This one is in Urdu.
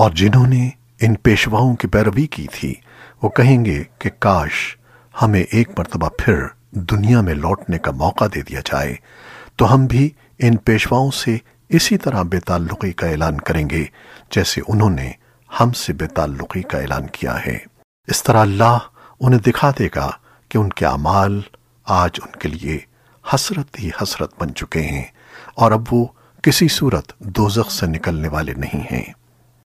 اور جنہوں نے ان پیشواؤں کی پیروی کی تھی، وہ کہیں گے کہ کاش ہمیں ایک مرتبہ پھر دنیا میں لوٹنے کا موقع دے دیا جائے، تو ہم بھی ان پیشواؤں سے اسی طرح بے تعلقی کا اعلان کریں گے جیسے انہوں نے ہم سے بے تعلقی کا اعلان کیا ہے۔ اس طرح اللہ انہیں دکھا دے گا کہ ان کے اعمال آج ان کے لیے حسرت ہی حسرت بن چکے ہیں اور اب وہ کسی صورت دوزخ سے نکلنے والے نہیں ہیں۔